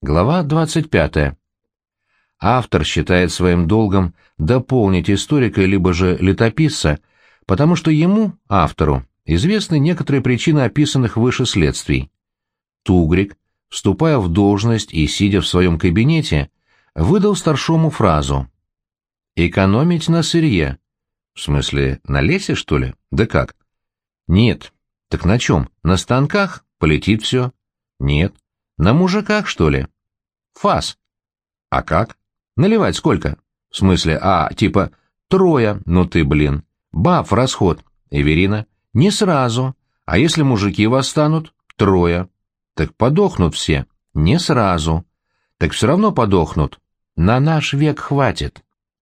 Глава 25. Автор считает своим долгом дополнить историка либо же летописца, потому что ему, автору, известны некоторые причины описанных выше следствий. Тугрик, вступая в должность и сидя в своем кабинете, выдал старшому фразу «Экономить на сырье». В смысле, на лесе, что ли? Да как? Нет. Так на чем? На станках? Полетит все. Нет. На мужиках, что ли? Фас. А как? Наливать сколько? В смысле, а, типа, трое, ну ты, блин. Баб расход. Эверина. Не сразу. А если мужики восстанут? Трое. Так подохнут все. Не сразу. Так все равно подохнут. На наш век хватит.